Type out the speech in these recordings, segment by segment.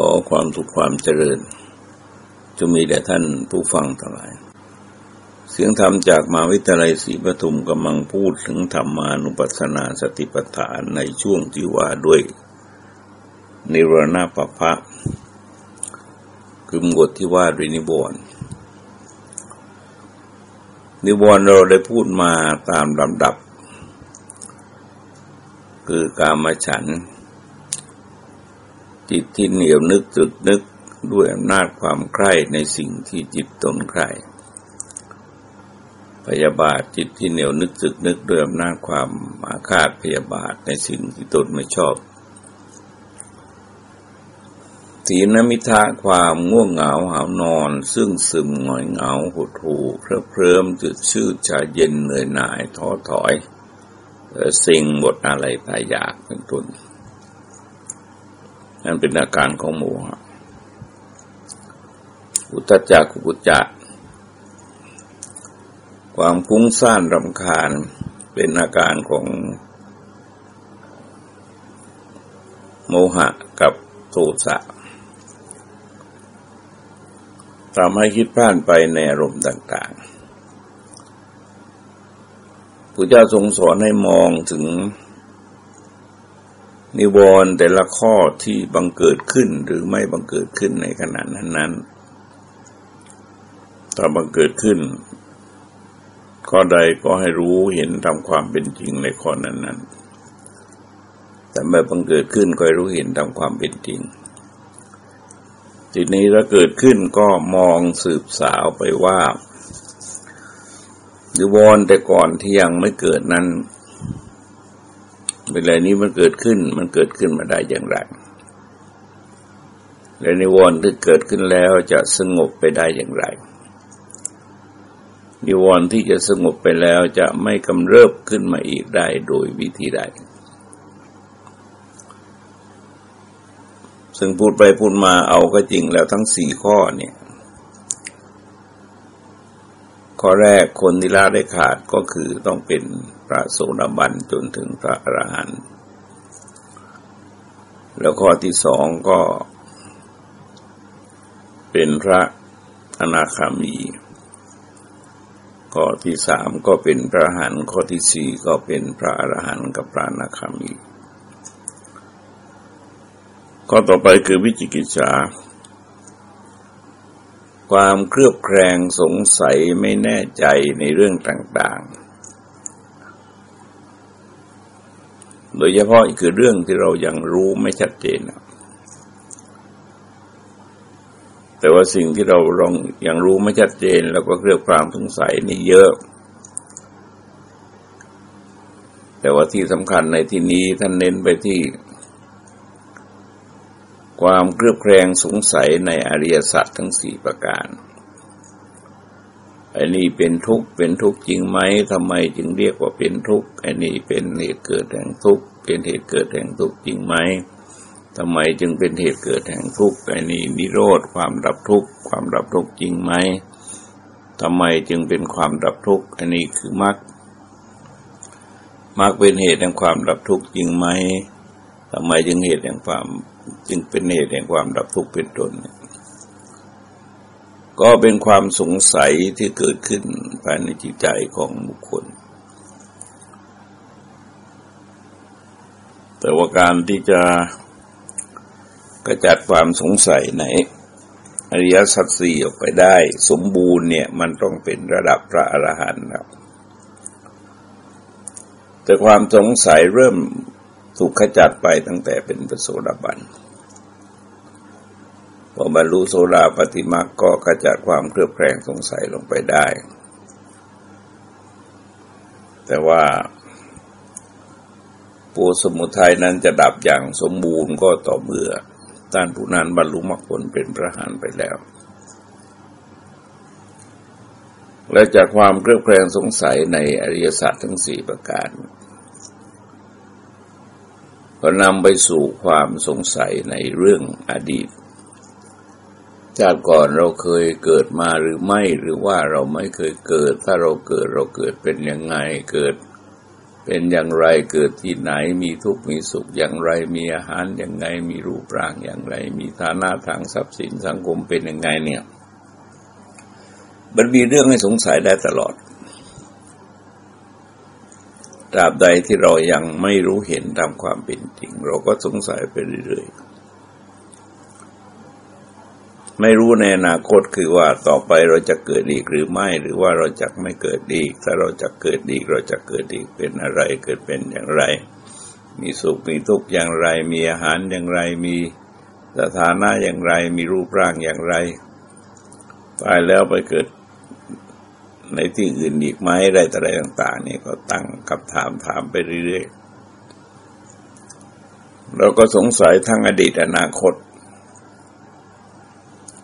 ขอความสุขความเจริญจะมีแด่ท่านผู้ฟังทั้งหลาย เสียงธรรมจากมหาวิทยาลัยศรีปทุมกำลังพูดถึงธรรมานุปัสสนาสติปัฏฐานในช่วงที่ว่าด้วย นิรณาปภะคือบทที่ว่าด้วยนิวรณ์นิวรณ์เราได้พูดมาตามลำดับ คือกามฉันท จิตที่เหนียวนึกตรึกนึกด้วยอำนาจความใคร่ในสิ่งที่จิตตนใคร่พยาบาทจิตที่เหนียวนึกตึกนึกด้วยอำนาจความอาฆาตพยาบาทในสิ่งที่ตนไม่ชอบสีนมิทะความง่วงเหงาหานอน ซึ่งซึมหงอยเหงาหดหูเพลิเพลิมจุดชื่อชาเย็นเหนื่อยหน่ายท้อถอย สิ่งบทอะไรตายยากเป็นต้น นั่นเป็นอาการของโมหะอุตจักกุจจะความฟุ้งซ่านรำคาญเป็นอาการของโมหะกับโทสะทำให้คิดพลาดไปในอารมณ์ต่างๆพระเจ้าทรงสอนให้มองถึง นิวรณ์แต่ละข้อที่บังเกิดขึ้นหรือไม่บังเกิดขึ้นในขณะนั้นนั้นถ้าบังเกิดขึ้นข้อใดก็ให้รู้เห็นตามความเป็นจริงในข้อนั้นนั้นแต่เมื่อบังเกิดขึ้นก็ให้รู้เห็นตามความเป็นจริงทีนี้ถ้าเกิดขึ้นก็มองสืบสาวไปว่านิวรณ์แต่ก่อนที่ยังไม่เกิดนั้น เวลานี้มันเกิดขึ้น มันเกิดขึ้นมาได้อย่างไรและนิวรณ์ที่เกิดขึ้นแล้วจะสงบไปได้อย่างไร นิวรณ์ที่จะสงบไปแล้วจะไม่กำเริบขึ้นมาอีกได้โดยวิธีใด ซึ่งพูดไปพูดมาเอาก็จริงแล้วทั้งสี่ข้อเนี่ย ข้อแรกคนที่ละได้ขาดก็คือต้องเป็น พระโสดาบันจนถึงพระอรหันต์แล้วข้อที่สองก็ เป็นพระอนาคามี ข้อที่สามก็เป็นพระอรหันต์ข้อที่สี่ก็เป็นพระอรหันต์กับพระอนาคามี ข้อต่อไปคือวิจิกิจฉาความเครือบแคลงสงสัยไม่แน่ใจในเรื่องต่าง ๆ โดยเฉพาะคือเรื่องที่เรายังรู้ไม่ชัดเจนแต่ว่าสิ่งที่เราลองยังรู้ไม่ชัดเจน แล้วก็เรื่องความสงสัยนี่เยอะ แต่ว่าที่สำคัญในที่นี้ท่านเน้นไปที่ ความเครือบแคลงสงสัยในอริยสัจทั้งสี่ประการ อันนี้เป็นทุกข์เป็นทุกข์จริงไหมทำไมจึงเรียกว่าเป็นทุกข์อันนี้เป็นเหตุเกิดแห่งทุกข์เป็นเหตุเกิดแห่งทุกข์จริงไหมทำไมจึงเป็นเหตุเกิดแห่งทุกข์อันนี้นิโรธความดับทุกข์ความดับทุกข์จริงไหมทำไมจึงเป็นความดับทุกข์อันนี้คือมรรคมรรคเป็นเหตุแห่งความดับทุกข์จริงไหมทำไมจึงเหตุแห่งความจึงเป็นเหตุแห่งความดับทุกข์เป็นต้น ก็เป็นความสงสัยที่เกิดขึ้นภายในจิตใจของบุคคล แต่ว่าการที่จะกระจัดความสงสัยในอริยสัจสี่ออกไปได้ สมบูรณ์เนี่ยมันต้องเป็นระดับพระอรหันต์ครับแต่ความสงสัยเริ่มถูกขจัดไปตั้งแต่เป็นปโสดาบัน พอบรรลุโสดาปฏิมาก็ขจัดความเครือบแคลงสงสัยลงไปได้ แต่ว่าปูสมุทัยนั้นจะดับอย่างสมบูรณ์ก็ต่อเมื่อท่านผู้นั้นบรรลุมรรคผลเป็นพระหานไปแล้ว และจากความเครือบแคลงสงสัยในอริยสัจทั้งสี่ประการ ก็นำไปสู่ความสงสัยในเรื่องอดีต ชาติก่อนเราเคยเกิดมาหรือไม่หรือว่าเราไม่เคยเกิด ถ้าเราเกิดเราเกิดเป็นยังไงเกิด เป็นอย่างไรเกิดที่ไหนมีทุกข์มีสุขอย่างไรมีอาหารอย่างไงมีรูปร่างอย่างไร มีฐานะทางทรัพย์สินสังคมเป็นยังไงเนี่ย มันมีเรื่องให้สงสัยได้ตลอดตราบใดที่เรายังไม่รู้เห็นตามความเป็นจริง เราก็สงสัยไปเรื่อยๆ ไม่รู้ในอนาคตคือว่าต่อไปเราจะเกิดอีกหรือไม่หรือว่าเราจะไม่เกิดอีก ถ้าเราจะเกิดอีกเราจะเกิดอีกเป็นอะไรเกิดเป็นอย่างไร มีสุขมีทุกข์อย่างไร มีอาหารอย่างไร มีสถานะอย่างไร มีรูปร่างอย่างไรตายแล้วไปเกิดในที่อื่นอีกไหมอะไรต่อะไรต่าง ๆ นี่ก็ตั้งคำถามถามไปเรื่อยๆเราก็สงสัยทั้งอดีตอนาคต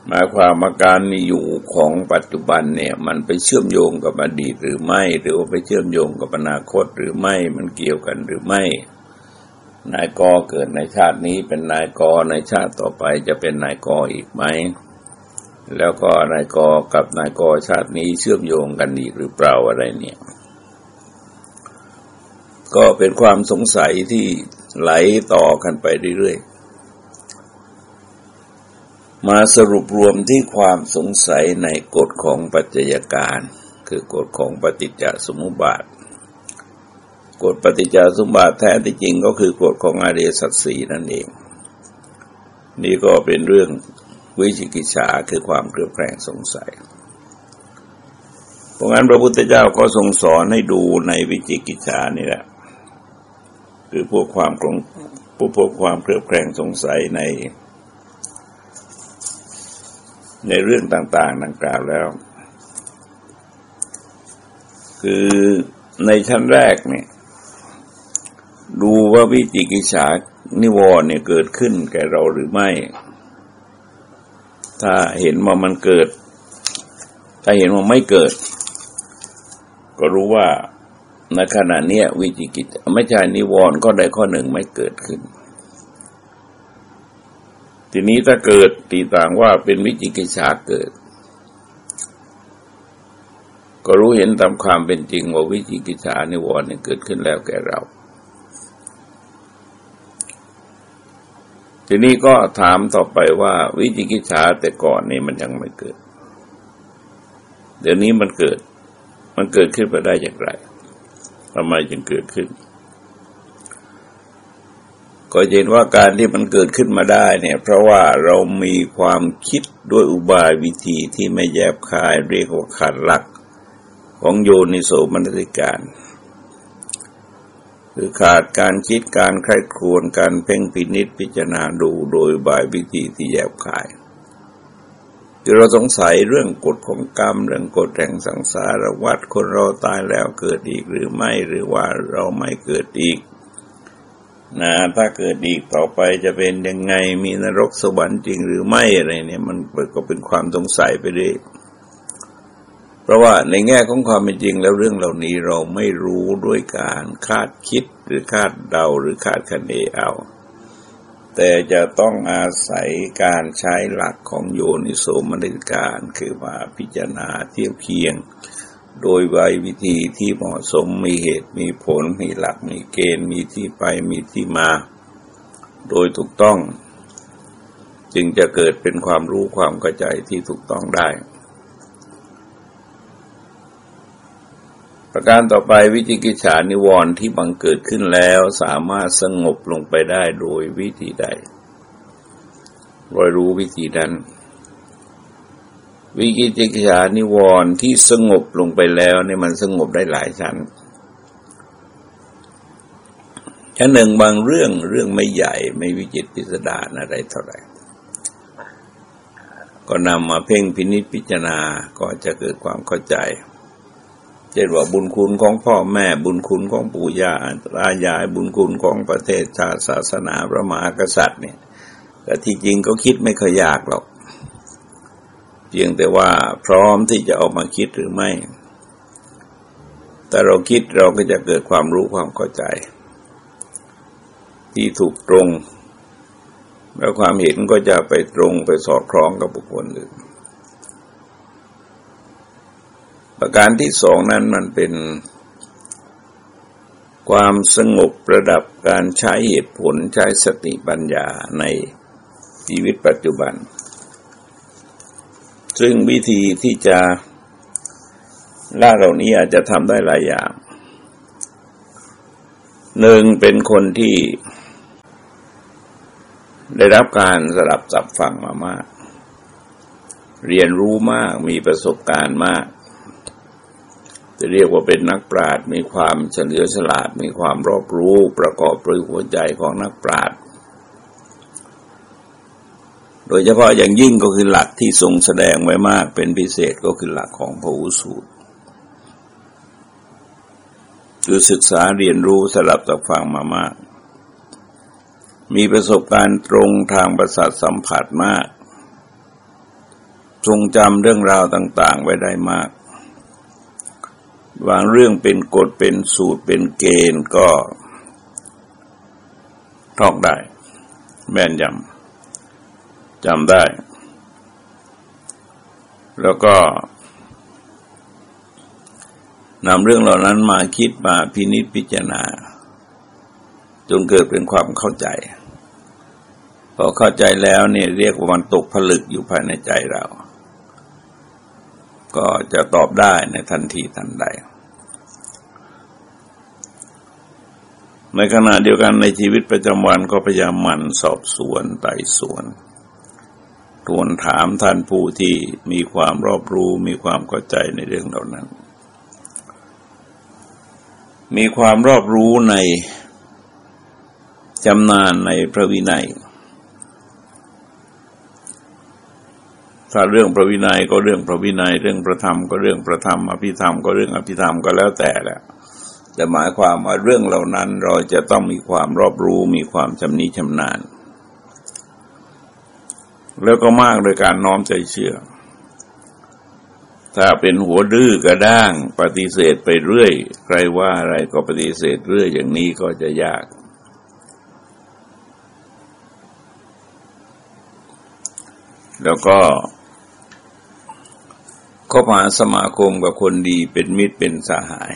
หมายความมาการมีอยู่ของปัจจุบันเนี่ย มันไปเชื่อมโยงกับอดีตหรือไม่ หรือว่าไปเชื่อมโยงกับอนาคตหรือไม่มันเกี่ยวกันหรือไม่ นายกอเกิดในชาตินี้เป็นนายกในชาติต่อไปจะเป็นนายกอีกไหมแล้วก็นายกกับนายกชาตินี้เชื่อมโยงกันอีกหรือเปล่าอะไรเนี่ย ก็เป็นความสงสัยที่ไหลต่อกันไปเรื่อยๆ มาสรุปรวมที่ความสงสัยในกฎของปัจจัยการ คือกฎของปฏิจจสมุปบาท กฎปฏิจจสมุปบาทแท้ที่จริงก็คือกฎของอริยสัจสีนั่นเอง นี่ก็เป็นเรื่องวิจิกิจฉาคือความเครือบแคลงสงสัย เพราะงั้นพระพุทธเจ้าก็ทรงสอนให้ดูในวิจิกิจฉานี่แหละ คือพวกความกลงพวกความเครือบแคลงสงสัยใน ในเรื่องต่างๆ ดังกล่าวแล้ว คือในชั้นแรกเนี่ย ดูว่าวิจิกิจฉานิวรณ์เนี่ยเกิดขึ้นแก่เราหรือไม่ ถ้าเห็นว่ามันเกิด ถ้าเห็นว่าไม่เกิด ก็รู้ว่าในขณะนี้วิจิกิจไม่ใช่นิวรณ์ก็ได้ข้อหนึ่งไม่เกิดขึ้น ทีนี้ถ้าเกิดตีต่างว่าเป็นวิจิกิจฉาเกิด ก็รู้เห็นตามความเป็นจริงว่าวิจิกิจฉานิวรณ์เกิดขึ้นแล้วแก่เรา ทีนี้ก็ถามต่อไปว่าวิจิกิจฉาแต่ก่อนนี่มันยังไม่เกิด เดี๋ยวนี้มันเกิด มันเกิดขึ้นไปได้อย่างไรทำไมจึงเกิดขึ้น ก็เห็นว่าการที่มันเกิดขึ้นมาได้เนี่ย เพราะว่าเรามีความคิดด้วยอุบายวิธีที่ไม่แยบคายเรียกว่าขาดหลักของโยนิโสมนสิการ คือขาดการคิดการใคร่ครวญการเพ่งพินิษพิจารณาดูโดยบายวิธีที่แยบคายคือเราสงสัยเรื่องกฎของกรรม เรื่องกฎแห่งสังสารวัฏคนเราตายแล้วเกิดอีกหรือไม่หรือว่าเราไม่เกิดอีก นะถ้าเกิดอีกต่อไปจะเป็นยังไงมีนรกสวรรค์จริงหรือไม่อะไรเนี่ยมันก็เป็นความสงสัยไปเลยเพราะว่าในแง่ของความเป็นจริงแล้วเรื่องเหล่านี้เราไม่รู้ด้วยการคาดคิดหรือคาดเดาหรือคาดคะเนเอา แต่จะต้องอาศัยการใช้หลักของโยนิโสมนสิการ คือว่าพิจารณาเทียบเคียง โดยใบวิธีที่เหมาะสมมีเหตุมีผลมีหลักมีเกณฑ์มีที่ไปมีที่มา โดยถูกต้อง จึงจะเกิดเป็นความรู้ความเข้าใจที่ถูกต้องได้ ประการต่อไปวิจิกิจฉานิวรณ์ที่บังเกิดขึ้นแล้วสามารถสงบลงไปได้โดยวิธีใดรอยรู้วิธีนั้น วิกิจิกิจานิวรณ์ที่สงบลงไปแล้วเนี่ยมันสงบได้หลายชั้นชั้นหนึ่งบางเรื่องเรื่องไม่ใหญ่ไม่วิจิตพิสดารอะไรเท่าไหร่ ก็นำมาเพ่งพินิจพิจารณาก็จะเกิดความเข้าใจเช่นว่าบุญคุณของพ่อแม่บุญคุณของปู่ย่าตายายบุญคุณของประเทศชาติศาสนาพระมหากษัตริย์เนี่ยแต่ที่จริงก็คิดไม่ค่อยยากหรอก เพียงแต่ว่าพร้อมที่จะออกมาคิดหรือไม่ แต่เราคิดเราก็จะเกิดความรู้ความเข้าใจ ที่ถูกตรง แล้วความเห็นก็จะไปตรงไปสอดคล้องกับบุคคลอื่น ประการที่สองนั้นมันเป็นความสงบระดับการใช้เหตุผลใช้สติปัญญาในชีวิตปัจจุบัน ซึ่งวิธีที่จะล่าเหล่านี้อาจจะทำได้หลายอย่างหนึ่งเป็นคนที่ได้รับการสลับสับฟังมามาก เรียนรู้มากมีประสบการณ์มาก จะเรียกว่าเป็นนักปราชญ์มีความเฉลียวฉลาด มีความรอบรู้ประกอบด้วยหัวใจของนักปราชญ์โดยเฉพาะอย่างยิ่งก็คือหลัก ที่ทรงแสดงไว้มากเป็นพิเศษก็คือหลักของพระอุสูตร คือศึกษาเรียนรู้สลับตับฟังมามาก มีประสบการณ์ตรงทางประสาทสัมผัสมาก ทรงจำเรื่องราวต่าง ๆ ไว้ได้มากวางเรื่องเป็นกฎเป็นสูตรเป็นเกณฑ์ก็ท่องได้ แม่นยำจำได้ แล้วก็นำเรื่องเหล่านั้นมาคิดมาพินิจพิจารณา จนเกิดเป็นความเข้าใจ พอเข้าใจแล้วเนี่ยเรียกว่ามันตกผลึกอยู่ภายในใจเรา ก็จะตอบได้ในทันทีทันใดในขณะเดียวกันในชีวิตประจำวันก็พยายามมันสอบสวนไต่สวน ทวนถามท่านผู้ที่มีความรอบรู้มีความเข้าใจในเรื่องเหล่านั้น มีความรอบรู้ในจำนานในพระวินัย ถ้าเรื่องพระวินัยก็เรื่องพระวินัย เรื่องพระธรรมก็เรื่องพระธรรมอภิธรรมก็เรื่องอภิธรรมก็แล้วแต่แหละจะหมายความว่าเรื่องเหล่านั้นเราจะต้องมีความรอบรู้มีความชำนิชำนาญ แล้วก็มากโดยการน้อมใจเชื่อ ถ้าเป็นหัวดื้อกระด้าง ปฏิเสธไปเรื่อย ใครว่าอะไรก็ปฏิเสธเรื่อยอย่างนี้ก็จะยาก แล้วก็ก็มาสมาคมกับคนดีเป็นมิตรเป็นสหาย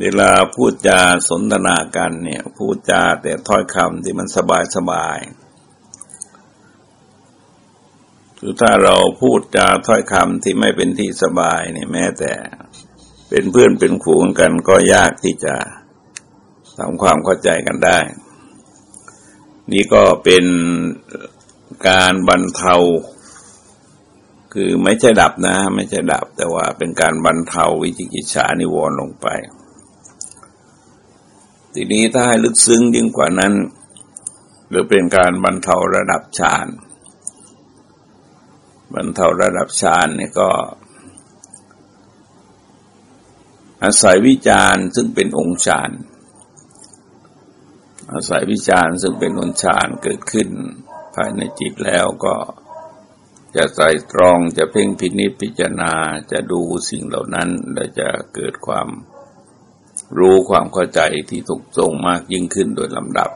เวลาพูดจาสนทนากันเนี่ยพูดจาแต่ถ้อยคำที่มันสบายสบายคือถ้าเราพูดจาถ้อยคำที่ไม่เป็นที่สบายเนี่ยแม้แต่เป็นเพื่อนเป็นขู่กันก็ยากที่จะทำความเข้าใจกันได้ นี่ก็เป็นการบรรเทา คือไม่ใช่ดับนะ ไม่ใช่ดับ แต่ว่าเป็นการบรรเทาวิจิกิจฉานิวรณ์ลงไป ทีนี้ถ้าให้ลึกซึ้งยิ่งกว่านั้น หรือเป็นการบรรเทาระดับฌานบรรเทาระดับฌานเนี่ยก็ อาศัยวิจารณ์ซึ่งเป็นองค์ฌานอาศัยวิจารณ์ซึ่งเป็นองค์ฌานเกิดขึ้นภายในจิตแล้วก็จะใส่ตรองจะเพ่งพินิจพิจารณาจะดูสิ่งเหล่านั้น และจะเกิดความ รู้ความเข้าใจที่ถูกตรงมากยิ่งขึ้นโดยลำดับ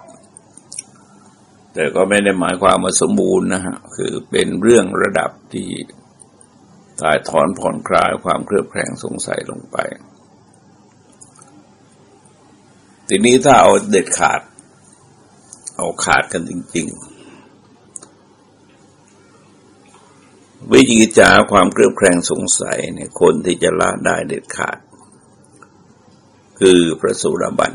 แต่ก็ไม่ได้หมายความว่าสมบูรณ์นะฮะคือเป็นเรื่องระดับที่ถ่ายถอนผ่อนคลายความเครือบแคลงสงสัยลงไป ทีนี้ถ้าเอาเด็ดขาด เอาขาดกันจริง ๆ วิจิกิจาความเครือบแคลงสงสัยเนี่ยคนที่จะละได้เด็ดขาด คือพระสุรบัน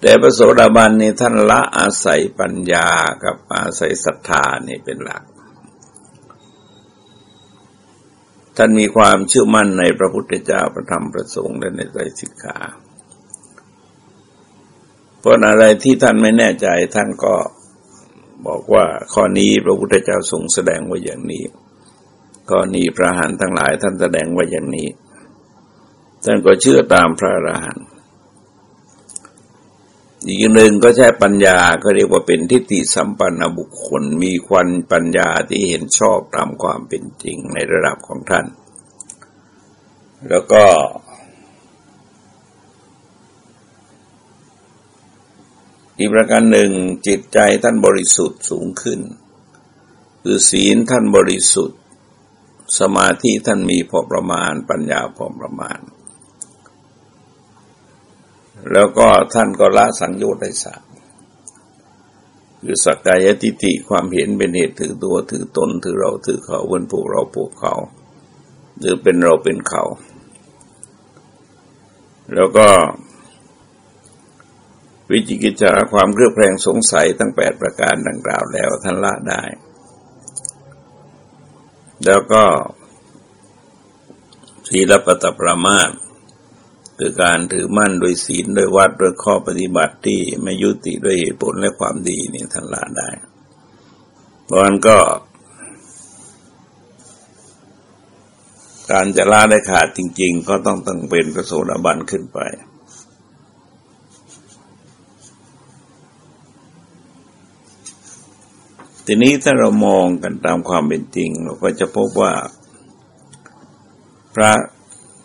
แต่พระโสดาบันนี่ท่านละอาศัยปัญญากับอาศัยศรัทธานี่เป็นหลัก ท่านมีความเชื่อมั่นในพระพุทธเจ้าพระธรรมพระสงฆ์และในใจสิกขาเพราะอะไรที่ท่านไม่แน่ใจท่านก็บอกว่าข้อนี้พระพุทธเจ้าทรงแสดงไว้อย่างนี้ข้อนี้พระหันทั้งหลายท่านแสดงไว้อย่างนี้ ท่านก็เชื่อตามพระอรหันต์อีกหนึ่งก็ใช้ปัญญาก็เรียกว่าเป็นทิฏฐิสัมปันนบุคคลมีควันปัญญาที่เห็นชอบตามความเป็นจริงในระดับของท่าน แล้วก็ อีกประการหนึ่งจิตใจท่านบริสุทธิ์สูงขึ้น คือศีลท่านบริสุทธิ์ สมาธิท่านมีพอประมาณ ปัญญาพอประมาณ แล้วก็ท่านก็ละสังโยชน์ได้สามคือสักกายติติความเห็นเป็นเหตุถือตัวถือตนถือเราถือเขาเป็นพวกเราพวกเขา หรือเป็นเราเป็นเขา แล้วก็ วิจิกิจาความเครือบแคลงสงสัยตั้งแปดประการดังกล่าวแล้วท่านละได้ แล้วก็ศีลปตปรามาต คือการถือมั่นโดยศีลโดยวัดโดยข้อปฏิบัติที่ไม่ยุติด้วยเหตุผลและความดีนี่ท่านละได้เพราะนั้นก็ การจะละได้ขาดจริง ๆ ก็ต้องตั้งเป็นประโสดาบันขึ้นไป ทีนี้ถ้าเรามองกันตามความเป็นจริง เราก็จะพบว่าพระ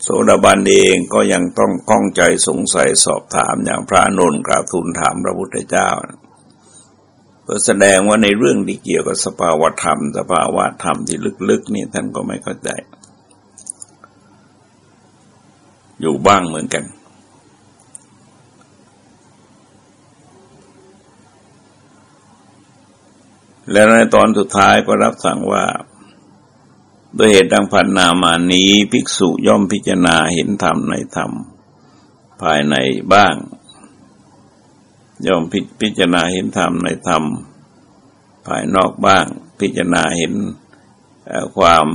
โสดาบันเองก็ยังต้องข้องใจสงสัยสอบถามอย่างพระนนท์กราบทูลถามพระพุทธเจ้าเพื่อแสดงว่าในเรื่องที่เกี่ยวกับสภาวธรรม สภาวะธรรมที่ลึกๆนี่ท่านก็ไม่เข้าใจ อยู่บ้างเหมือนกัน และในตอนสุดท้ายก็รับสั่งว่า โดยเหตุดังพันนามานี้ภิกษุย่อมพิจารณาเห็นธรรมในธรรม ภายในบ้าง ย่อมพิจารณาเห็นธรรมในธรรม ภายนอกบ้าง พิจารณาเห็นความ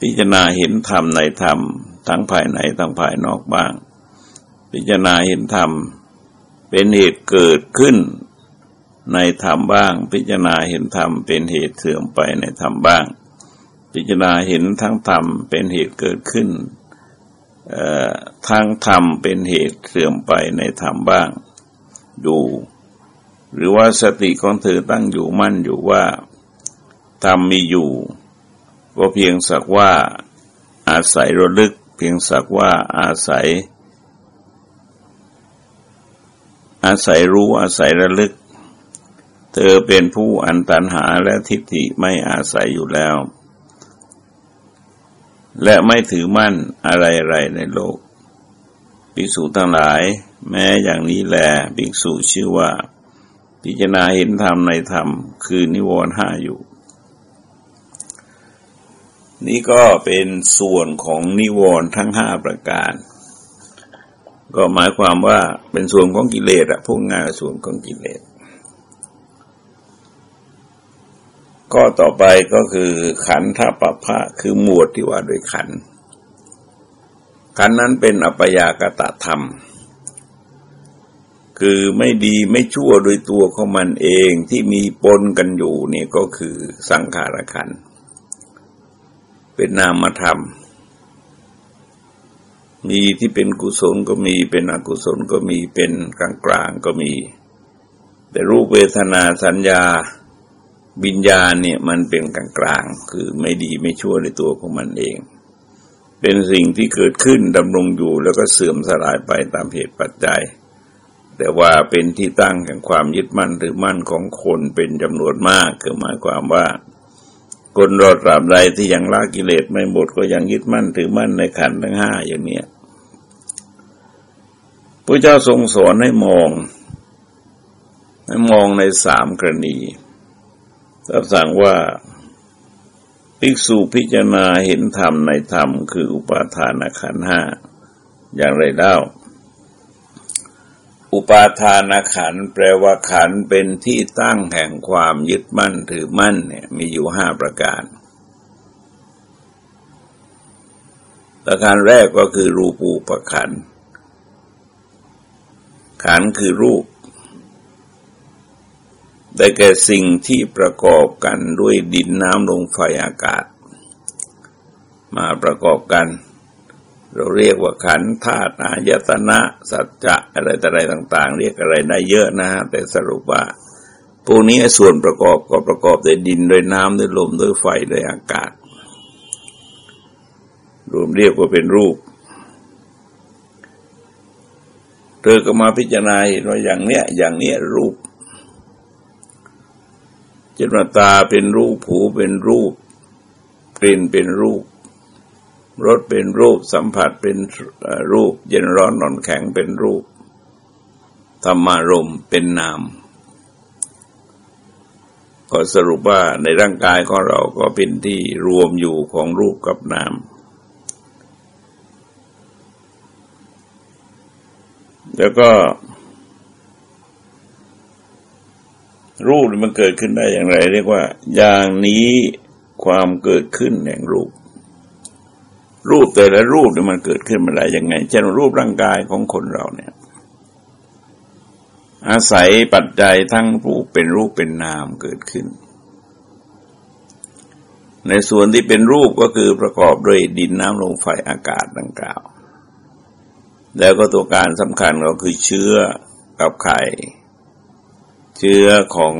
พิจารณาเห็นธรรมในธรรม ทั้งภายในทั้งภายนอกบ้าง พิจารณาเห็นธรรม เป็นเหตุเกิดขึ้นในธรรมบ้าง พิจารณาเห็นธรรมเป็นเหตุเสื่อมไปในธรรมบ้าง พิจารณาเห็นทั้งธรรมเป็นเหตุเกิดขึ้นทั้งธรรมเป็นเหตุเสื่อมไปในธรรมบ้างอยู่ หรือว่าสติของเธอตั้งอยู่มั่นอยู่ว่าธรรมมีอยู่ ก็เพียงสักว่าอาศัยระลึก เพียงสักว่าอาศัย อาศัยรู้อาศัยระลึก เธอเป็นผู้อันตันหาและทิฏฐิไม่อาศัยอยู่แล้ว และไม่ถือมั่นอะไรๆในโลก ภิกษุทั้งหลาย แม้อย่างนี้แลภิกษุชื่อว่า พิจารณาเห็นธรรมในธรรม คือนิวรณ์ห้าอยู่ นี่ก็เป็นส่วนของนิวรณ์ทั้งห้าประการ ก็หมายความว่าเป็นส่วนของกิเลสอะพวกงานส่วนของกิเลส ข้อต่อไปก็คือขันธปภะคือหมวดที่ว่าโดยขัน ขันนั้นเป็นอัปยากตะธรรม คือไม่ดีไม่ชั่วโดยตัวของมันเองที่มีปนกันอยู่นี่ก็คือสังขารขัน เป็นนามธรรม มีที่เป็นกุศลก็มีเป็นอกุศลก็มีเป็นกลางกลางก็มี แต่รูปเวทนาสัญญา วิญญาณเนี่ยมันเป็นกลางกลางคือไม่ดีไม่ชั่วในตัวของมันเอง เป็นสิ่งที่เกิดขึ้นดำรงอยู่แล้วก็เสื่อมสลายไปตามเหตุปัจจัย แต่ว่าเป็นที่ตั้งแห่งความยึดมั่นหรือมั่นของคนเป็นจำนวนมากคือหมายความว่าคนรอตราบใดที่ยังละกิเลสไม่หมดก็ยังยึดมั่นถือมั่นในขันทั้งห้าอย่างเนี้ยพระเจ้าทรงสอนให้มอง ให้มองในสามกรณี รับสั่งว่าภิกษุพิจารณาเห็นธรรมในธรรมคืออุปาทานขันห้าอย่างไรเล่า อุปาทานขันแปลว่าขันเป็นที่ตั้งแห่งความยึดมั่นถือมั่นเนี่ยมีอยู่ห้าประการ ประการแรกก็คือรูปูปขันขันคือรูป ได้แก่สิ่งที่ประกอบกันด้วยดินน้ำลมไฟอากาศ มาประกอบกัน เราเรียกว่าขันธาตุอายตนะ สัจจะอะไรต่อะไรต่าง ๆ เรียกอะไรได้เยอะนะฮะแต่สรุปว่าพวกนี้ส่วนประกอบก็ประกอบด้วยดินด้วยน้ำด้วยลมด้วยไฟด้วยอากาศ รวมเรียกว่าเป็นรูป เธอก็มาพิจารณาว่าอย่างเนี้ยอย่างเนี้ยรูป จนตาเป็นรูปหูเป็นรูปกลิ่นเป็นรูปรสเป็นรูปสัมผัสเป็นรูป เย็นร้อนนอนแข็งเป็นรูป ธรรมารมเป็นนาม ก็สรุปว่าในร่างกายของเราก็เป็นที่รวมอยู่ของรูปกับนาม แล้วก็ รูปมันเกิดขึ้นได้อย่างไร เรียกว่า อย่างนี้ความเกิดขึ้นแห่งรูป รูปแต่ละรูปเนี่ยมันเกิดขึ้นมาได้ยังไง เช่นรูปร่างกายของคนเราเนี่ย อาศัยปัจจัยทั้งรูปเป็นรูปเป็นนามเกิดขึ้น ในส่วนที่เป็นรูปก็คือประกอบด้วยดินน้ำลมไฟอากาศดังกล่าว แล้วก็ตัวการสำคัญก็คือเชื้อกับไข่ เชื้อของ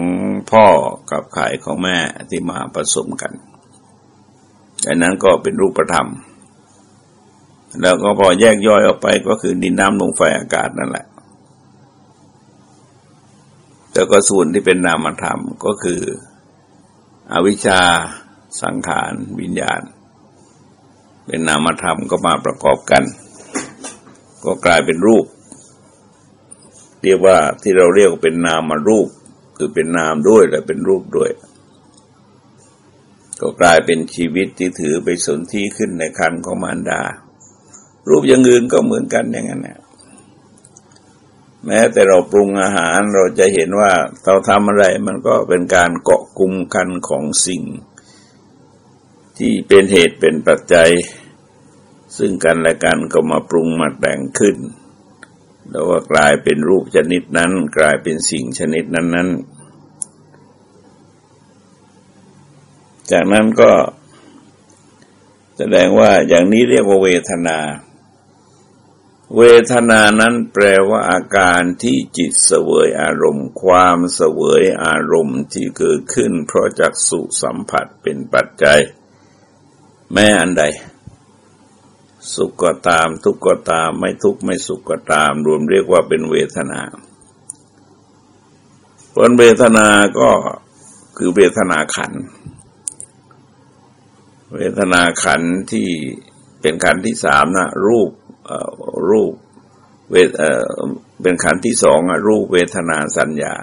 พ่อกับไข่ของแม่ที่มาผสมกันดังนั้นก็เป็นรูปธรรม แล้วก็พอแยกย่อยออกไปก็คือดินน้ำลมไฟอากาศนั่นแหละแล้วก็ส่วนที่เป็นนามธรรมก็คือ อวิชชาสังขารวิญญาณ เป็นนามธรรมก็มาประกอบกัน ก็กลายเป็นรูป เรียกว่าที่เราเรียกเป็นนามารูป คือเป็นนามด้วยและเป็นรูปด้วย ก็กลายเป็นชีวิตที่ถือไปสนที่ขึ้นในคันของมารดา รูปอย่างอื่นก็เหมือนกันอย่างนั้นนะแม้แต่เราปรุงอาหารเราจะเห็นว่าเราทำอะไรมันก็เป็นการเกาะกลุ่มกันของสิ่ง ที่เป็นเหตุเป็นปัจจัย ซึ่งกันและกันก็มาปรุงมาแต่งขึ้น แล้วว่ากลายเป็นรูปชนิดนั้น กลายเป็นสิ่งชนิดนั้นนั้นจากนั้นก็ แสดงว่าอย่างนี้เรียกว่าเวทนา เวทนานั้นแปลว่าอาการที่จิตเสวยอารมณ์ ความเสวยอารมณ์ที่เกิดขึ้นเพราะจักสุสัมผัสเป็นปัจจัย แม้อันใด สุขก็ตาม ทุกข์ก็ตาม ไม่ทุกข์ไม่สุขก็ตาม รวมเรียกว่าเป็นเวทนาผลเวทนาก็คือเวทนาขัน เวทนาขันที่เป็นขันที่สามนะรูปรูปเวทเป็นขันที่สองรูปเวทนาสัญญา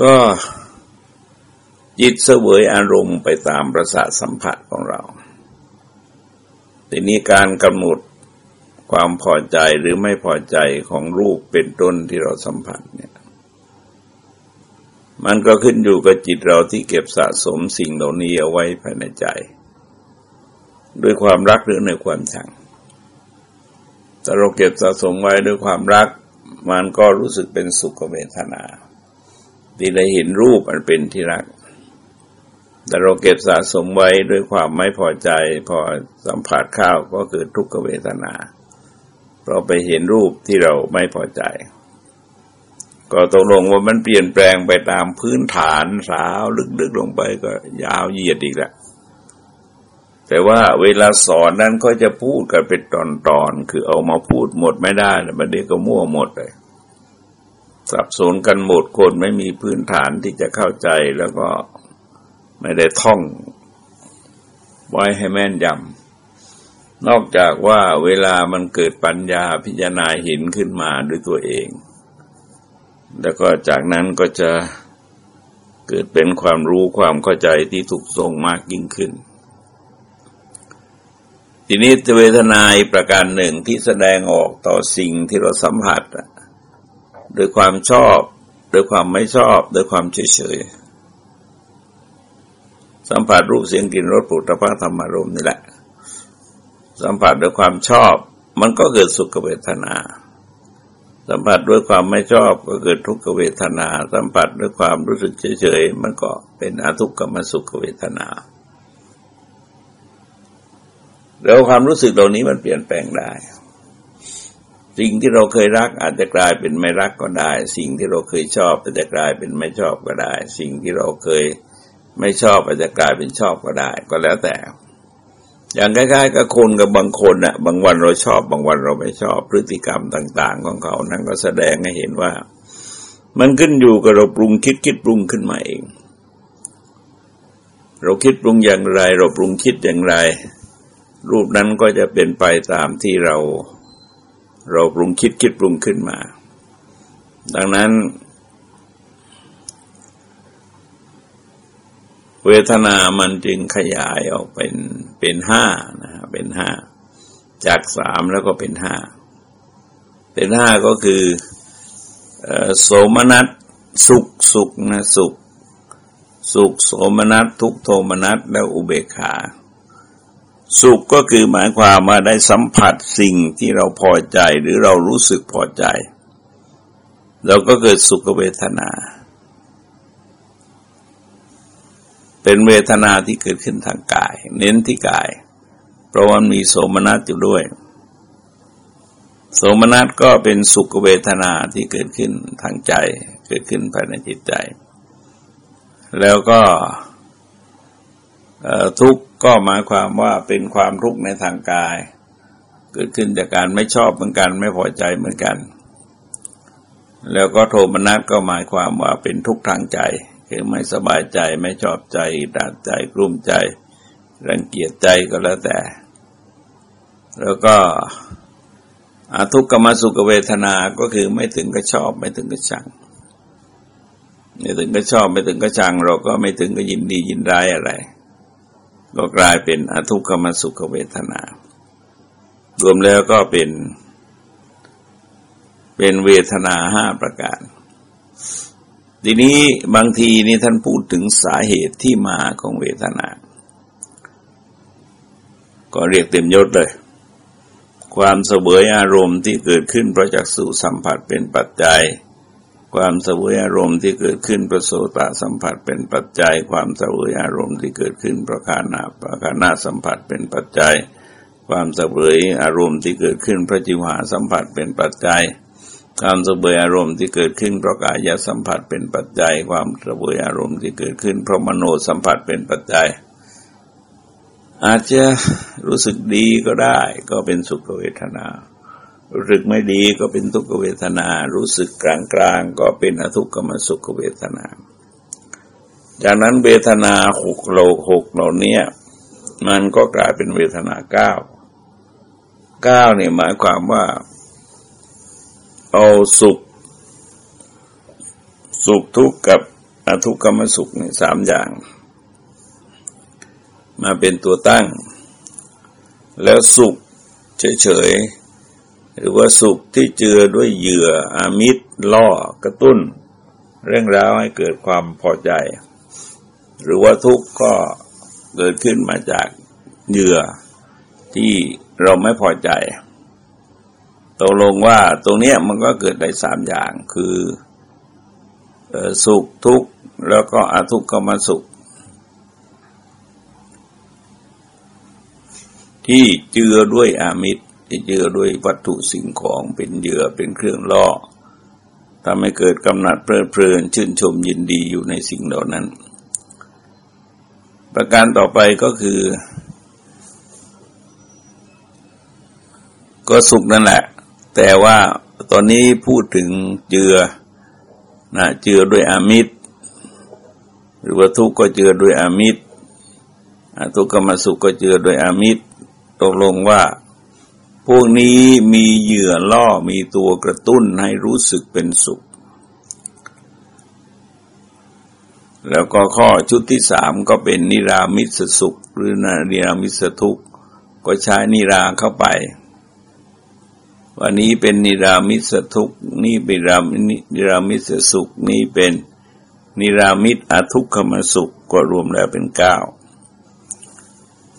ก็ จิตเสวยอารมณ์ไปตามประสาทสัมผัสของเรา ทีนี้การกำหนดความพอใจหรือไม่พอใจของรูปเป็นต้นที่เราสัมผัสเนี่ย มันก็ขึ้นอยู่กับจิตเราที่เก็บสะสมสิ่งเหล่านี้เอาไว้ภายในใจ ด้วยความรักหรือในความชังแต่เราเก็บสะสมไว้ด้วยความรัก มันก็รู้สึกเป็นสุขเวทนาที่ได้เห็นรูปมันเป็นที่รัก แต่เราเก็บสะสมไว้ด้วยความไม่พอใจ พอสัมผัสข้าวก็เกิดทุกขเวทนา เราไปเห็นรูปที่เราไม่พอใจ ก็ตกลงว่ามันเปลี่ยนแปลงไปตามพื้นฐานสาวลึกๆลงไปก็ยาวเหยียดอีกแล้วแต่ว่าเวลาสอนนั้นก็จะพูดกันเป็นตอนๆ คือเอามาพูดหมดไม่ได้แล้วมันเด็กก็มั่วหมดเลยสับสนกันหมดคนไม่มีพื้นฐานที่จะเข้าใจแล้วก็ ไม่ได้ท่องไว้ให้แม่นยำนอกจากว่าเวลามันเกิดปัญญาพิจารณาเห็นขึ้นมาด้วยตัวเอง แล้วก็จากนั้นก็จะเกิดเป็นความรู้ความเข้าใจที่ถูกทรงมากยิ่งขึ้น ทีนี้เวทนาประการหนึ่งที่แสดงออกต่อสิ่งที่เราสัมผัสโดยความชอบโดยความไม่ชอบโดยความเฉยเฉย สัมผัสรูปเสียงกลิ่นรสปุถะพระธรรมารมนี่แหละ สัมผัสด้วยความชอบ มันก็เกิดสุขเวทนา สัมผัสด้วยความไม่ชอบก็เกิดทุกขเวทนา สัมผัสด้วยความรู้สึกเฉยๆมันก็เป็นอทุกขมสุขเวทนาแล้วความรู้สึกเหล่านี้มันเปลี่ยนแปลงได้ สิ่งที่เราเคยรักอาจจะกลายเป็นไม่รักก็ได้ สิ่งที่เราเคยชอบอาจจะกลายเป็นไม่ชอบก็ได้ สิ่งที่เราเคย ไม่ชอบอาจจะกลายเป็นชอบก็ได้ ก็แล้วแต่ อย่างใกล้ๆกับคนกับบางคนน่ะบางวันเราชอบ บางวันเราไม่ชอบพฤติกรรมต่าง ๆ ของเขานั่นก็แสดงให้เห็นว่า มันขึ้นอยู่กับเราปรุงคิดคิดปรุงขึ้นมาเอง เราคิดปรุงอย่างไร เราปรุงคิดอย่างไร รูปนั้นก็จะเป็นไปตามที่เรา เราปรุงคิดคิดปรุงขึ้นมา ดังนั้น เวทนามันจึงขยายออกเป็นเป็นห้านะฮะเป็นห้าจากสามแล้วก็เป็นห้าเป็นห้าก็คือโสมนัสสุขสุขนะสุข สุขโสมนัสทุกโทมนัสแล้วอุเบกขา สุขก็คือหมายความมาได้สัมผัสสิ่งที่เราพอใจหรือเรารู้สึกพอใจ เราก็เกิดสุขเวทนา เป็นเวทนาที่เกิดขึ้นทางกาย เน้นที่กาย เพราะว่ามีโสมนัสอยู่ด้วย โสมนัสก็เป็นสุขเวทนาที่เกิดขึ้นทางใจ เกิดขึ้นภายในจิตใจ แล้วก็ทุกข์ก็หมายความว่าเป็นความทุกข์ในทางกาย เกิดขึ้นจากการไม่ชอบเหมือนกัน ไม่พอใจเหมือนกัน แล้วก็โทมนัสก็หมายความว่าเป็นทุกข์ทางใจ คือไม่สบายใจไม่ชอบใจดัดใจกลุ้มใจ รังเกียจใจก็แล้วแต่ แล้วก็อาทุกขมสุขเวทนาก็คือไม่ถึงก็ชอบไม่ถึงก็ชัง ไม่ถึงก็ชอบไม่ถึงก็ชัง เราก็ไม่ถึงก็ยินดียินร้ายอะไร ก็กลายเป็นอทุกขมสุขเวทนา รวมแล้วก็เป็น เป็นเวทนาห้าประการ ทีนี้บางทีนี่ท่านพูดถึงสาเหตุที่มาของเวทนา ก็เรียกเต็มยศเลย ความเสวยอารมณ์ที่เกิดขึ้นเพราะจักสุสัมผัสเป็นปัจจัย ความเสวยอารมณ์ที่เกิดขึ้นเพราะโสตสัมผัสเป็นปัจจัย ความเสวยอารมณ์ที่เกิดขึ้นเพราะคานาประคานาสัมผัสเป็นปัจจัย ความเสวยอารมณ์ที่เกิดขึ้นเพราะจิวหาสัมผัสเป็นปัจจัย ความเสวยอารมณ์ที่เกิดขึ้นเพราะกายสัมผัสเป็นปัจจัย ความเสวยอารมณ์ที่เกิดขึ้นเพราะมโนสัมผัสเป็นปัจจัย อาจจะรู้สึกดีก็ได้ ก็เป็นสุขเวทนา รู้สึกไม่ดีก็เป็นทุกขเวทนา รู้สึกกลางกลางก็เป็นอทุกขมสุขเวทนา จากนั้นเวทนาหกโลหกเหล่านี้มันก็กลายเป็นเวทนาเก้าเก้าเนี่ยหมายความว่า เอาสุข สุขทุกข์กับอทุกขมสุขเนี่ยสามอย่าง มาเป็นตัวตั้ง แล้วสุขเฉยๆหรือว่าสุขที่เจือด้วยเหยื่ออามิตรล่อกระตุ้น เร่งร้าวให้เกิดความพอใจ หรือว่าทุกข์ก็เกิดขึ้นมาจากเหยื่อที่เราไม่พอใจ กลงว่าตรงนี้มันก็เกิดได้สามอย่างคือสุขทุกข์แล้วก็อาทุกข์ก็มาสุข ที่เจือด้วยอามิตรที่เจือด้วยวัตถุสิ่งของเป็นเหยื่อเป็นเครื่องล่อทำให้เกิดกำหนัดเพลิดเพลินชื่นชมยินดีอยู่ในสิ่งเหล่านั้น ประการต่อไปก็คือ ก็สุขนั่นแหละ แต่ว่าตอนนี้พูดถึงเจือนะเจือด้วยอามิตร หรือว่าทุกข์ก็เจือด้วยอามิตรทุกขมสุขก็เจือด้วยอามิตรตกลงว่า พวกนี้มีเหยื่อล่อมีตัวกระตุ้นให้รู้สึกเป็นสุข แล้วก็ข้อชุดที่สามก็เป็นนิรามิสสุข หรือนิรามิสทุกข์ ก็ใช้นิราเข้าไป วันนี้เป็นนิรามิสทุกนี่เป็นรานิรามิสสุขนี่เป็นนิรามิตอทุกขมสุขก็รวมแล้วเป็นเก้า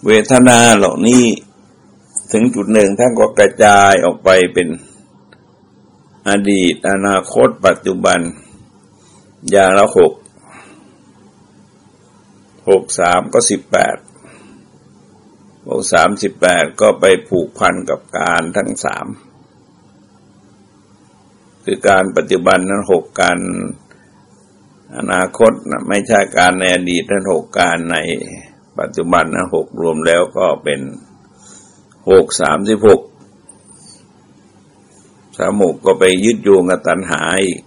เวทนาเหล่านี้ถึงจุดหนึ่งท่านก็กระจายออกไปเป็นอดีต อนาคต ปัจจุบัน อย่างละหกหกสามก็สิบแปดหกสามสิบแปดก็ไปผูกพันกับการทั้งสาม คือการปัจจุบันนั้นหกการอนาคตนะไม่ใช่การในอดีตนั้นหกการในปัจจุบันนะหกรวมแล้วก็เป็นหกสามสิบหกสามหกก็ไปยึดโยงกับตัณหาอีก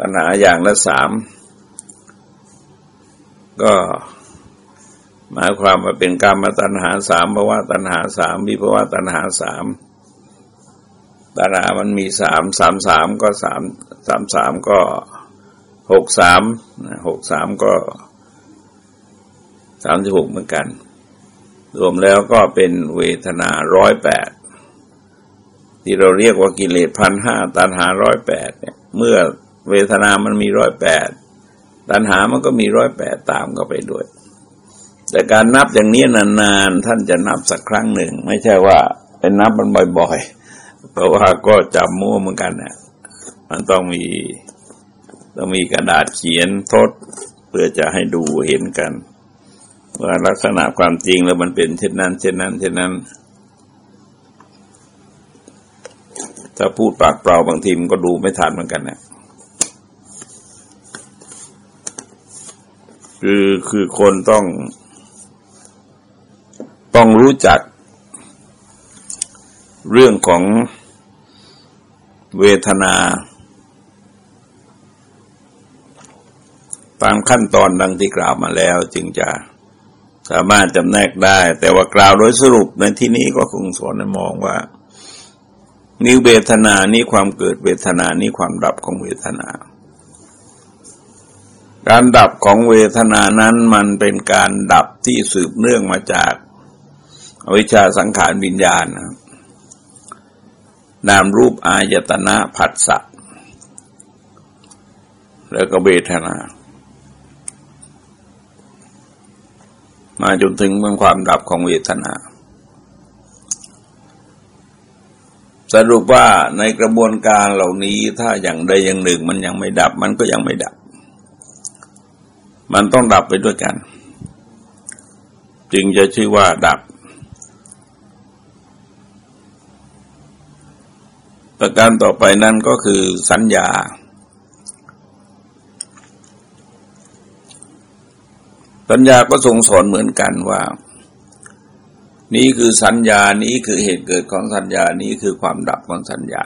ตัณหาอย่างละสามก็หมายความว่าเป็นกรรมตัณหาสามภาวะตัณหาสามวิภาวะตัณหาสาม ตัณหามันมีสามสามสามก็สามสามสามก็หกสามหกสามก็สามสิบหกเหมือนกัน รวมแล้วก็เป็นเวทนาร้อยแปดที่เราเรียกว่ากิเลสพันห้าตัณหาร้อยแปดเนี่ย เมื่อเวทนามันมีร้อยแปดตัณหามันก็มีร้อยแปดตามก็ไปด้วย แต่การนับอย่างนี้นานๆ ท่านจะนับสักครั้งหนึ่ง ไม่ใช่ว่าเป็นนับมันบ่อยๆ เพราะว่าก็จำมั่วเหมือนกันเนี่ยมันต้องมีต้องมีกระดาษเขียนทด เพื่อจะให้ดูเห็นกัน ว่าลักษณะความจริงแล้วมันเป็นเช่นนั้น เช่นนั้น เช่นนั้น ถ้าพูดปากเปล่าบางทีมันก็ดูไม่ทันเหมือนกันเนะคือคือคนต้อง ต้องรู้จัก เรื่องของเวทนา ตามขั้นตอนดังที่กล่าวมาแล้วจึงจะสามารถจำแนกได้ แต่ว่ากล่าวโดยสรุปในที่นี้ก็คงสอนให้มองว่านิเวทนานี้ความเกิดเวทนานี้ความดับของเวทนา การดับของเวทนานั้นมันเป็นการดับที่สืบเนื่องมาจากอวิชชาสังขารวิญญาณนะ นามรูปอายตนะผัสสะแล้วก็เวทนา มาจนถึงเมื่อความดับของเวทนา สรุปว่าในกระบวนการเหล่านี้ถ้าอย่างใดอย่างหนึ่งมันยังไม่ดับ มันก็ยังไม่ดับ มันต้องดับไปด้วยกัน จึงจะชื่อว่าดับ ประการต่อไปนั่นก็คือสัญญา สัญญาก็ทรงสอนเหมือนกันว่า นี้คือสัญญานี้คือเหตุเกิดของสัญญานี้คือความดับของสัญญา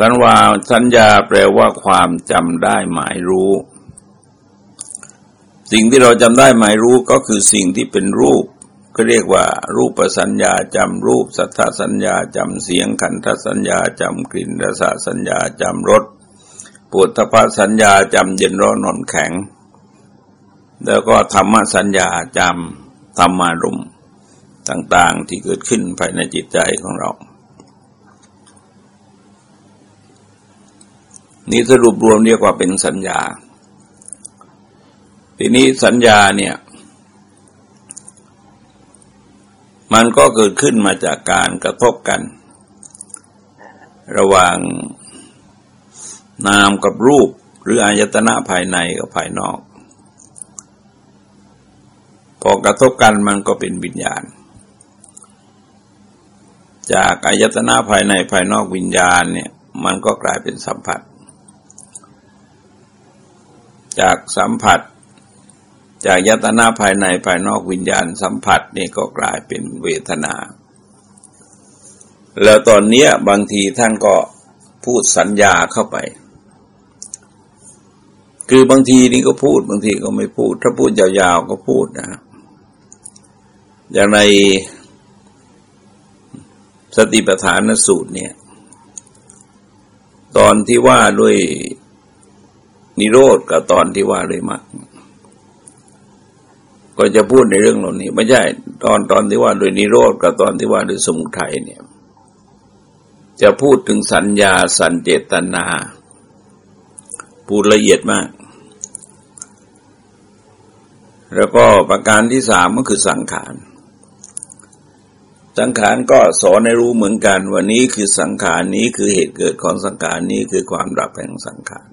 สัญวาสัญญาแปลว่าความจำได้หมายรู้ สิ่งที่เราจำได้หมายรู้ก็คือสิ่งที่เป็นรูป ก็เรียกว่า รูปสัญญาจำรูปสัทธสัญญาจำเสียงขันธสัญญาจำกลิ่นรสสัญญาจำรสปุถะสัญญาจำเย็นร้อนนอนแข็ง แล้วก็ธรรมสัญญาจำธรรมารมต่างๆที่เกิดขึ้นภายในจิตใจของเรา นี่สรุปรวมเรียกว่าเป็นสัญญา ทีนี้สัญญาเนี่ย มันก็เกิดขึ้นมาจากการกระทบกัน ระหว่างนามกับรูปหรืออายตนะภายในกับภายนอก พอกระทบกันมันก็เป็นวิญญาณ จากอายตนะภายในภายนอกวิญญาณเนี่ยมันก็กลายเป็นสัมผัส จากสัมผัส จากยตนาภายในภายนอกวิญญาณสัมผัสนี่ก็กลายเป็นเวทนา แล้วตอนนี้บางทีท่านก็พูดสัญญาเข้าไป คือบางทีนี่ก็พูดบางทีก็ไม่พูด ถ้าพูดยาวๆก็พูดนะอย่างในสติปัฏฐานสูตรเนี่ย ตอนที่ว่าด้วยนิโรธกับตอนที่ว่าด้วยมรรค ก็จะพูดในเรื่องเหล่านี้ ไม่ใช่ตอนตอนที่ว่าโดยนิโรธกับตอนที่ว่าโดยสมุทัยเนี่ย จะพูดถึงสัญญาสัญเจตนา พูดละเอียดมาก แล้วก็ประการที่สามก็คือสังขารสังขารก็สอนให้รู้เหมือนกันว่านี้คือสังขารนี้คือเหตุเกิดของสังขารนี้คือความดับแห่งสังขาร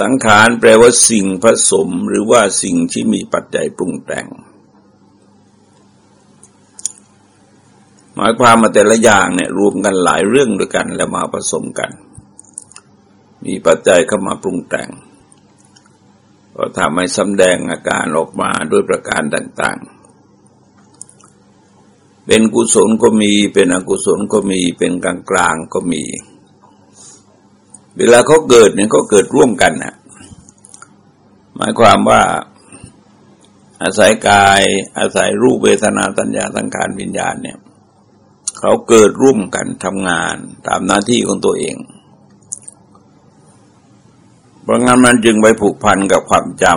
สังขารแปลว่าสิ่งผสมหรือว่าสิ่งที่มีปัจจัยปรุงแต่ง หมายความมาแต่ละอย่างเนี่ยรวมกันหลายเรื่องด้วยกันแล้วมาผสมกัน มีปัจจัยเข้ามาปรุงแต่ง ก็ทำให้สำแดงอาการออกมาด้วยประการต่างๆ เป็นกุศลก็มีเป็นอกุศลก็มีเป็นกลางกลางก็มี เวลาเขาเกิดเนี่ยเขาเกิดร่วมกันนะหมายความว่าอาศัยกายอาศัยรูปเวทนาสัญญาสังขารวิญญาณเนี่ยเขาเกิดร่วมกันทำงานตามหน้าที่ของตัวเองเพราะงั้นมันจึงไปผูกพันกับความจำ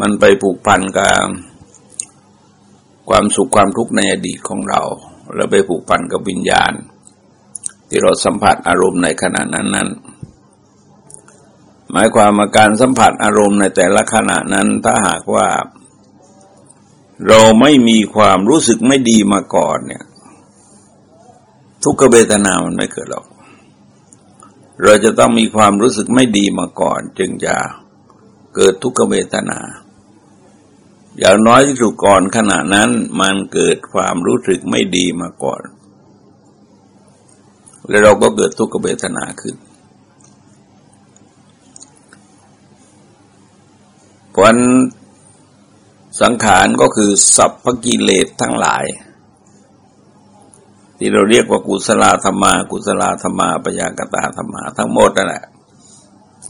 มันไปผูกพันกับความสุขความทุกข์ในอดีตของเรา แล้วไปผูกพันกับวิญญาณ ที่เราสัมผัสอารมณ์ในขณะนั้นนั้นหมายความมาการสัมผัสอารมณ์ในแต่ละขณะนั้นถ้าหากว่า เราไม่มีความรู้สึกไม่ดีมาก่อนเนี่ย ทุกขเวทนามันไม่เกิดหรอก เราจะต้องมีความรู้สึกไม่ดีมาก่อน จึงจะเกิดทุกขเวทนา อย่างน้อยที่สุดก่อนขณะนั้นมันเกิดความรู้สึกไม่ดีมาก่อน แล้วเราก็เกิดทุกขเวทนาขึ้น เพราะนสังขารก็คือสัพพกิเลสทั้งหลาย ที่เราเรียกว่ากุศลธรรมา กุศลธรรมาปยากตาธรรมาทั้งหมดนั่นแหละ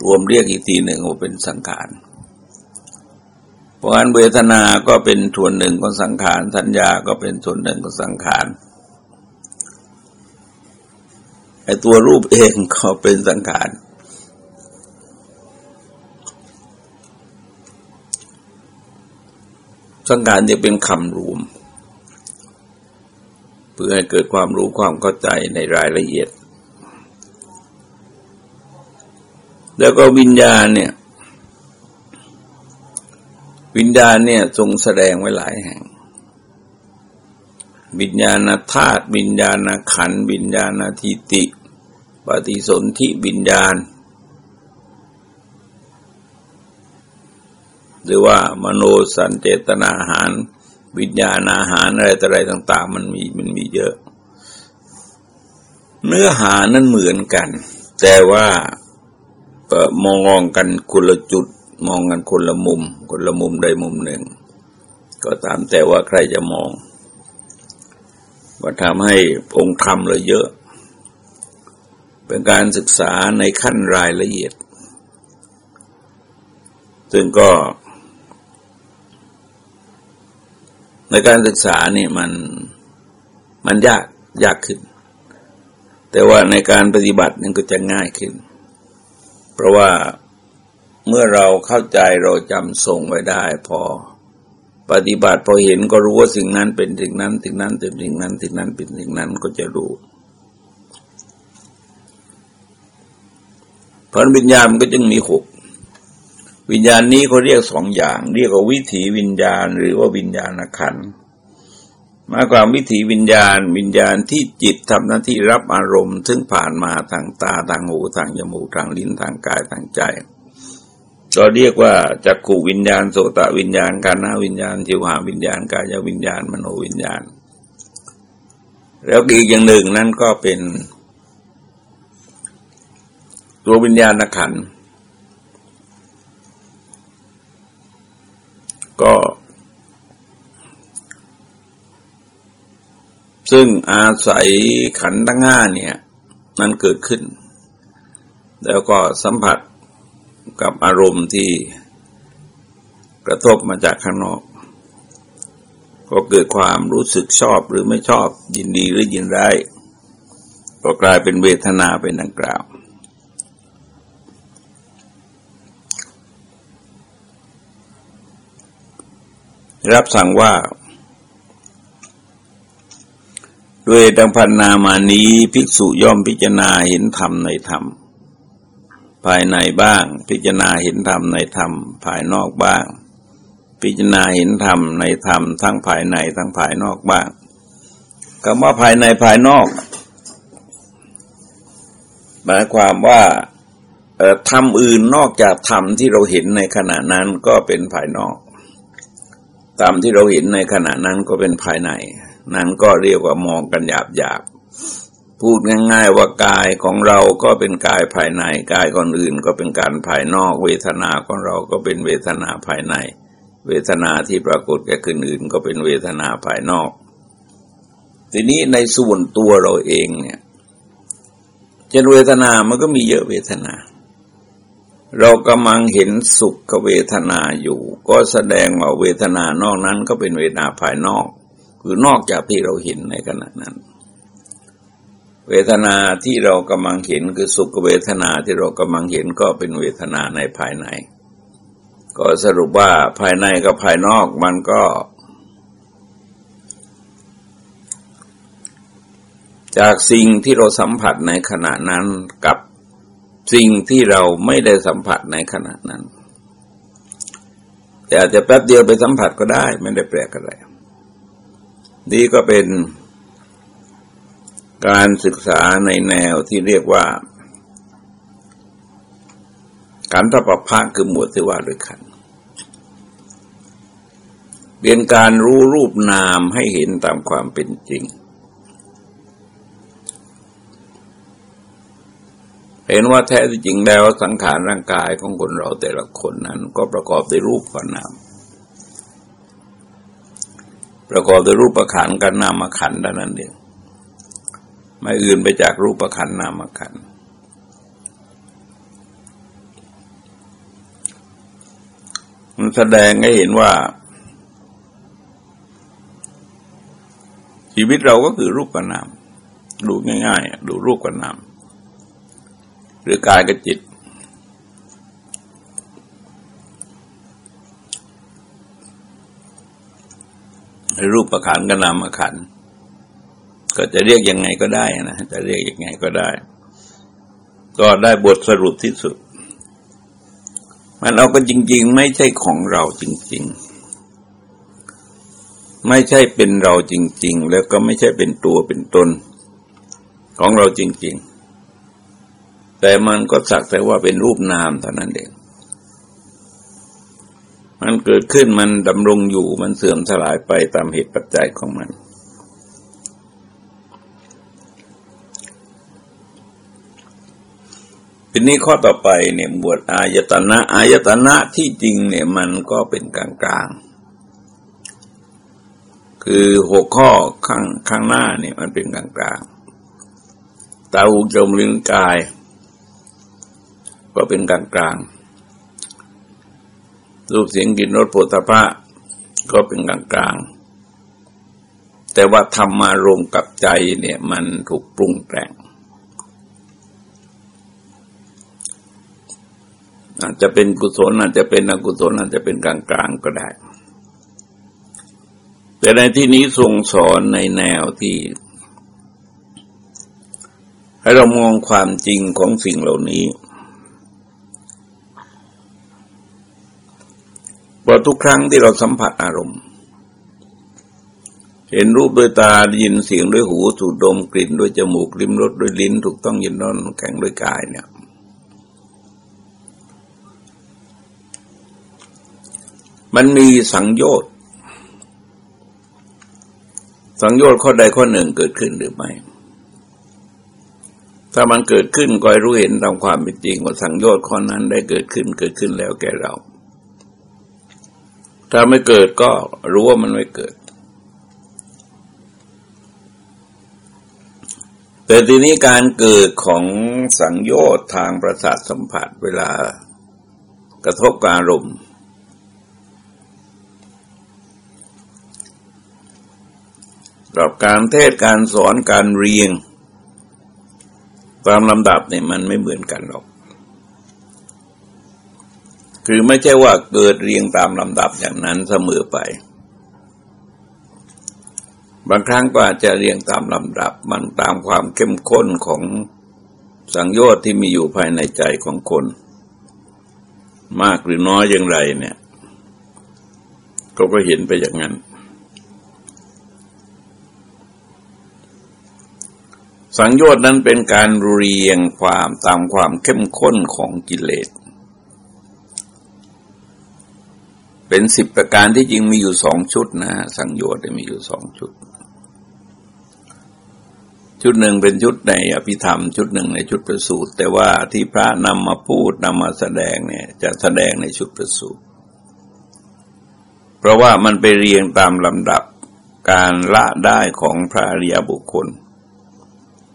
รวมเรียกอีกทีหนึ่งว่าเป็นสังขารเพราะฉะนั้นเวทนา ก็เป็นส่วนหนึ่งของสังขาร สัญญาก็เป็นส่วนหนึ่งของสังขาร ไอตัวรูปเองก็เป็นสังขารสังการจะเป็นคำรวม เพื่อให้เกิดความรู้ความเข้าใจในรายละเอียด แล้วก็วิญญาณเนี่ย วิญญาณเนี่ยทรงแสดงไว้หลายแห่ง วิญญาณธาตุวิญญาณขันวิญญาณทิติ ปฏิสนธิวิญญาณ หรือว่ามโนสันเจตนาอาหาร วิญญาณอาหารอะไรต่อะไรต่าง ๆ มันมีมันมีเยอะ เนื้อหานั้นเหมือนกัน แต่ว่ามองกันคนละจุด มองกันคนละมุม คนละมุมใดมุมหนึ่ง ก็ตามแต่ว่าใครจะมอง ว่าทำให้องค์ธรรมเลยเยอะ เป็นการศึกษาในขั้นรายละเอียด ซึ่งก็ ในการศึกษานี่มันมันยากยากขึ้น แต่ว่าในการปฏิบัตินี่ก็จะง่ายขึ้น เพราะว่าเมื่อเราเข้าใจเราจำทรงไว้ได้พอ ปฏิบัติพอเห็นก็รู้ว่าสิ่งนั้นเป็นสิ่งนั้นสิ่งนั้นเป็นสิ่งนั้นสิ่งนั้นเป็นสิ่งนั้นก็จะรู้พระวิญญาณมันก็จึงมีหกวิญญาณนี้เขาเรียกสองอย่าง เรียกว่าวิถีวิญญาณ หรือว่าวิญญาณขันมากกว่าวิถีวิญญาณ วิญญาณที่จิตทำหน้าที่รับอารมณ์ ซึ่งผ่านมาทางตาทางหูทางจมูกทางลิ้นทางกายทางใจ เราเรียกว่าจักขูวิญญาณโสตวิญญาณกานาวิญญาณจิวหาวิญญาณกายวิญญาณมโนวิญญาณ แล้วอีกอย่างหนึ่งนั่นก็เป็น ตัววิญญาณขันก็ ซึ่งอาศัยขันตั้งห้าเนี่ยนั้นเกิดขึ้น แล้วก็สัมผัส กับอารมณ์ที่กระทบมาจากข้างนอก ก็เกิดความรู้สึกชอบหรือไม่ชอบยินดีหรือยินร้ายก็กลายเป็นเวทนาเป็นดังกล่าว รับสั่งว่าด้วยดังพันนามานี้ภิกษุย่อมพิจารณาเห็นธรรมในธรรม ภายในบ้าง พิจารณาเห็นธรรมในธรรมภายนอกบ้าง พิจารณาเห็นธรรมในธรรมทั้งภายในทั้งภายนอกบ้างคำว่าภายในภายนอกหมายความว่าธรรมอื่นนอกจากธรรมที่เราเห็นในขณะนั้นก็เป็นภายนอกตามที่เราเห็นในขณะนั้นก็เป็นภายใน นั้นก็เรียกว่ามองกันหยาบหยาบ พูดง่าย ๆ ว่ากายของเราก็เป็นกายภายใน กายคนอื่นก็เป็นการภายนอก เวทนาของเราก็เป็นเวทนาภายใน เวทนาที่ปรากฏแก่คนอื่นก็เป็นเวทนาภายนอก ทีนี้ในส่วนตัวเราเองเนี่ยเจนเวทนา มันก็มีเยอะเวทนา เรากำลังเห็นสุขเวทนาอยู่ ก็แสดงว่าเวทนานอกนั้นก็เป็นเวทนาภายนอก คือนอกจากที่เราเห็นในขณะนั้น เวทนาที่เรากำลังเห็นคือสุขเวทนาที่เรากำลังเห็นก็เป็นเวทนาในภายใน ก็สรุปว่าภายในกับภายนอกมันก็จากสิ่งที่เราสัมผัสในขณะนั้นกับสิ่งที่เราไม่ได้สัมผัสในขณะนั้น แต่อาจจะแป๊บเดียวไปสัมผัสก็ได้ ไม่ได้แปลกอะไรนี่ก็เป็น การศึกษาในแนวที่เรียกว่าการทประพะคือหมวดที่ว่าด้วยขันเป็นการรู้รูปนามให้เห็นตามความเป็นจริง เห็นว่าแท้จริงแล้วสังขารร่างกายของคนเราแต่ละคนนั้น ก็ประกอบด้วยรูปกับนาม ประกอบด้วยรูปประขันกับนามขันดังนั้นเอง ไม่อื่นไปจากรูปประขันนามขันมันแสดงให้เห็นว่า ชีวิตเราก็คือรูปกับนาม ดูง่ายๆ ดูรูปกับนาม หรือกายกับจิตรูปประขันกับนามขัน ก็จะเรียกยังไงก็ได้นะจะเรียกยังไงก็ได้ ก็ได้บทสรุปที่สุด มันเอาก็จริง ๆ ไม่ใช่ของเราจริง ๆ ไม่ใช่เป็นเราจริง ๆ แล้วก็ไม่ใช่เป็นตัวเป็นตน ของเราจริง ๆ แต่มันก็สักแต่ว่าเป็นรูปนามเท่านั้นเองมันเกิดขึ้นมันดำรงอยู่มันเสื่อมสลายไปตามเหตุปัจจัยของมัน ทีนี้ข้อต่อไปเนี่ยบวชอายตนะอายตนะที่จริงเนี่ยมันก็เป็นกลางกลางคือหกข้อข้างข้างหน้าเนี่ยมันเป็นกลางกลางตาหูจมูกลิ้นกาย ก็เป็นกลางกลางรูปเสียงกลิ่นรสโผฏฐะก็เป็นกลางกลางแต่ว่าธรรมารมกับใจเนี่ยมันถูกปรุงแต่ง อาจจะเป็นกุศลอาจจะเป็นอกุศลอาจจะเป็นกลางกลางก็ได้ แต่ในที่นี้ทรงสอนในแนวที่ ให้เรามองความจริงของสิ่งเหล่านี้เพราะทุกครั้งที่เราสัมผัสอารมณ์ เห็นรูปด้วยตาได้ยินเสียงด้วยหู สูดดมกลิ่นด้วยจมูกลิ้มรสด้วยลิ้น ถูกต้องยินนอนแข็งด้วยกายเนี่ย มันมีสังโยชน์ สังโยชน์ข้อใดข้อหนึ่งเกิดขึ้นหรือไม่ ถ้ามันเกิดขึ้นก็รู้เห็นตามความเป็นจริงว่าสังโยชน์ข้อนั้นได้เกิดขึ้นเกิดขึ้นแล้วแก่เรา ถ้าไม่เกิดก็รู้ว่ามันไม่เกิด แต่ทีนี้การเกิดของสังโยชน์ทางประสาทสัมผัสเวลากระทบการลม กับการเทศการสอนการเรียงตามลำดับเนี่ยมันไม่เหมือนกันหรอก คือไม่ใช่ว่าเกิดเรียงตามลำดับอย่างนั้นเสมอไป บางครั้งก็อาจจะเรียงตามลำดับ มันตามความเข้มข้นของสังโยชน์ที่มีอยู่ภายในใจของคน มากหรือน้อยอย่างไรเนี่ย ก็ก็เห็นไปอย่างนั้น สังโยชน์นั้นเป็นการเรียงความตามความเข้มข้นของกิเลส เป็นสิบประการที่จริงมีอยู่สองชุดนะ สังโยชน์มีอยู่สองชุด ชุดหนึ่งเป็นชุดในอภิธรรม ชุดหนึ่งในชุดประสูตร แต่ว่าที่พระนำมาพูดนำมาแสดงเนี่ยจะแสดงในชุดประสูตร เพราะว่ามันไปเรียงตามลำดับการละได้ของพระอริยบุคคล